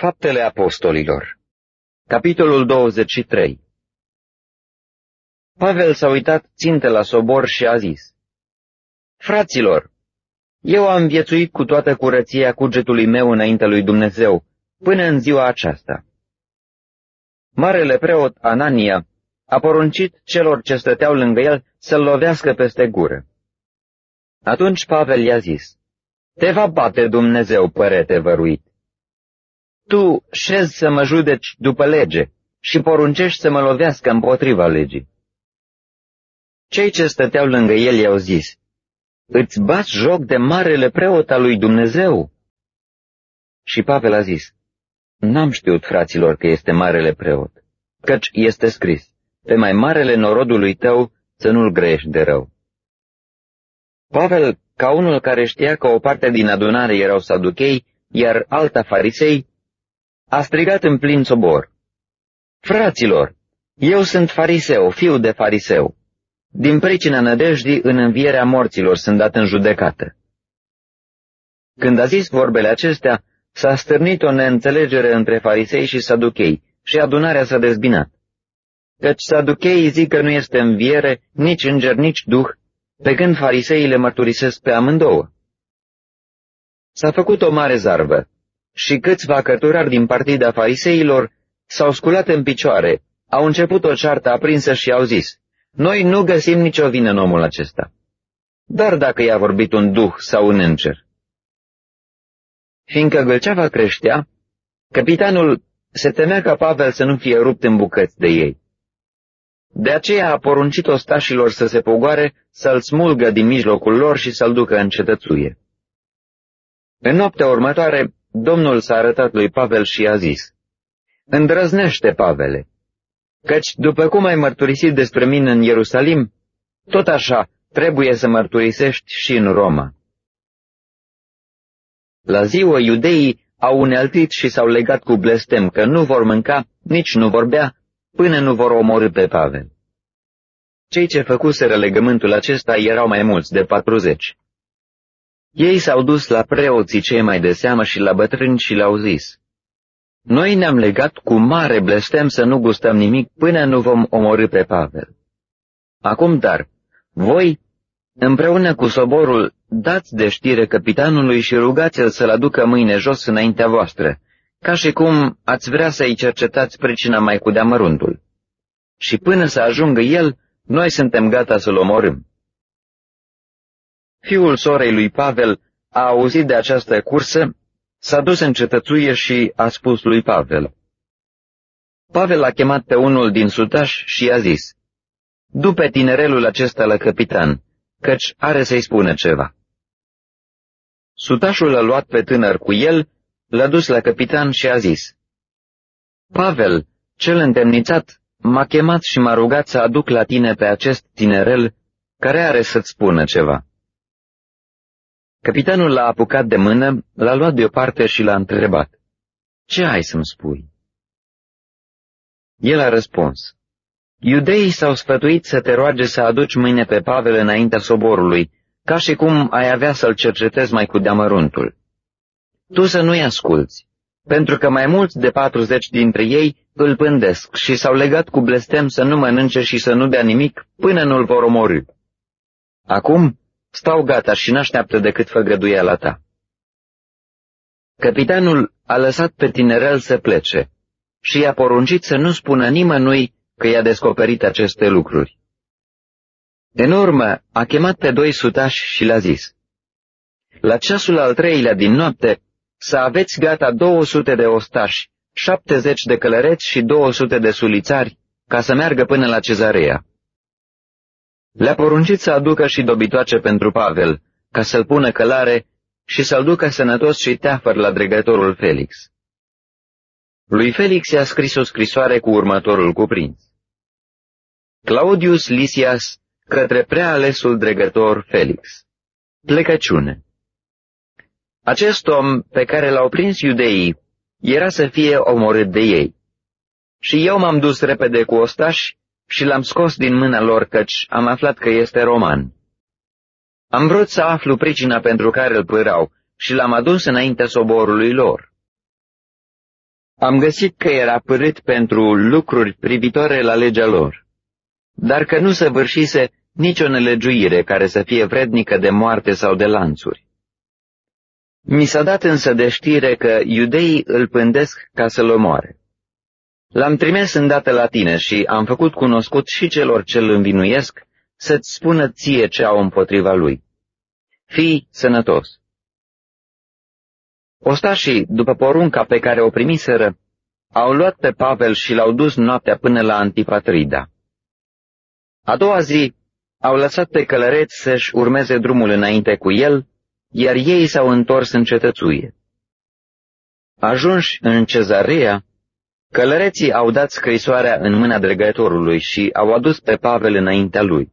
Faptele Apostolilor Capitolul 23 Pavel s-a uitat ținte la sobor și a zis, Fraților, eu am viețuit cu toată curăția cugetului meu înainte lui Dumnezeu, până în ziua aceasta. Marele preot Anania a poruncit celor ce stăteau lângă el să-l lovească peste gură. Atunci Pavel i-a zis, Te va bate Dumnezeu, părete văruit. Tu șezi să mă judeci după lege și poruncești să mă lovească împotriva legii. Cei ce stăteau lângă el i-au zis, Îți bați joc de marele preot al lui Dumnezeu? Și Pavel a zis, N-am știut, fraților, că este marele preot, căci este scris, pe mai marele norodului tău să nu-l grești de rău. Pavel, ca unul care știa că o parte din adunare erau saduchei, iar alta farisei, a strigat în plin sobor. Fraților, eu sunt fariseu, fiu de fariseu. Din pricina nădejdii în învierea morților sunt dat în judecată. Când a zis vorbele acestea, s-a stârnit o neînțelegere între farisei și saduchei și adunarea s-a dezbinat. Căci saducheii zic că nu este înviere, nici înger, nici duh, pe când fariseii le mărturisesc pe amândouă. S-a făcut o mare zarvă și câțiva cărturari din partida fariseilor s-au sculat în picioare, au început o ceartă aprinsă și au zis, Noi nu găsim nicio vină în omul acesta. Dar dacă i-a vorbit un duh sau un înger. Fiindcă gălceava creștea, capitanul se temea ca Pavel să nu fie rupt în bucăți de ei. De aceea a poruncit ostașilor să se pogoare, să-l smulgă din mijlocul lor și să-l ducă în cetățuie. În noaptea următoare, Domnul s-a arătat lui Pavel și a zis, Îndrăznește, Pavele, căci după cum ai mărturisit despre mine în Ierusalim, tot așa trebuie să mărturisești și în Roma. La ziua iudeii au uneltit și s-au legat cu blestem că nu vor mânca, nici nu vor bea, până nu vor omorâ pe Pavel. Cei ce făcuseră legământul acesta erau mai mulți, de patruzeci. Ei s-au dus la preoții cei mai de seamă și la bătrâni și le-au zis, Noi ne-am legat cu mare blestem să nu gustăm nimic până nu vom omorâ pe Pavel. Acum dar, voi, împreună cu soborul, dați de știre capitanului și rugați-l să-l aducă mâine jos înaintea voastră, ca și cum ați vrea să-i cercetați pricina mai cu deamăruntul. Și până să ajungă el, noi suntem gata să-l omorâm. Fiul sorei lui Pavel a auzit de această cursă, s-a dus în cetățuie și a spus lui Pavel. Pavel a chemat pe unul din sutași și i-a zis, Du-pe tinerelul acesta la capitan, căci are să-i spună ceva. Sutașul a luat pe tânăr cu el l-a dus la capitan și a zis, Pavel, cel întemnițat, m-a chemat și m-a rugat să aduc la tine pe acest tinerel care are să-ți spună ceva. Capitanul l-a apucat de mână, l-a luat deoparte și l-a întrebat, Ce ai să-mi spui? El a răspuns, Iudeii s-au sfătuit să te roage să aduci mâine pe Pavel înaintea soborului, ca și cum ai avea să-l cercetezi mai cu deamăruntul tu să nu-i asculți, pentru că mai mulți de patruzeci dintre ei îl pândesc și s-au legat cu blestem să nu mănânce și să nu bea nimic până nu-l vor omorâ. Acum stau gata și n-așteaptă decât făgăduiala ta. Capitanul a lăsat pe tinerel să plece și i-a poruncit să nu spună nimănui că i-a descoperit aceste lucruri. În urmă, a chemat pe doi sutași și le-a zis, La ceasul al treilea din noapte, să aveți gata 200 de ostași, 70 de călăreți și 200 de sulițari, ca să meargă până la cezarea. Le-a poruncit să aducă și dobitoace pentru Pavel, ca să-l pună călare și să-l ducă sănătos și teafăr la dregătorul Felix. Lui Felix i-a scris o scrisoare cu următorul cuprins. Claudius Lysias către prea alesul dregător Felix. Plecăciune. Acest om pe care l-au prins iudeii era să fie omorât de ei. Și eu m-am dus repede cu ostași și l-am scos din mâna lor căci am aflat că este roman. Am vrut să aflu pricina pentru care îl pârau și l-am adus înaintea soborului lor. Am găsit că era părât pentru lucruri privitoare la legea lor, dar că nu săvârșise nicio nelegiuire care să fie vrednică de moarte sau de lanțuri. Mi s-a dat însă de știre că iudeii îl pândesc ca să-l omoare. L-am trimis îndată la tine și am făcut cunoscut și celor ce îl învinuiesc să-ți spună ție ce au împotriva lui. Fii sănătos. Ostașii, după porunca pe care o primiseră, au luat pe Pavel și l-au dus noaptea până la Antipatrida. A doua zi au lăsat pe călăreți să-și urmeze drumul înainte cu el, iar ei s-au întors în cetățuie. Ajunși în cezarea, călăreții au dat scrisoarea în mâna dregătorului și au adus pe Pavel înaintea lui.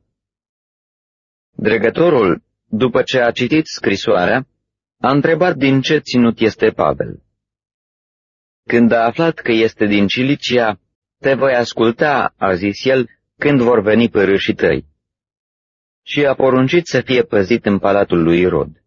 Dregătorul, după ce a citit scrisoarea, a întrebat din ce ținut este Pavel. Când a aflat că este din Cilicia, te voi asculta, a zis el, când vor veni părâșii tăi. Și a poruncit să fie păzit în palatul lui Rod.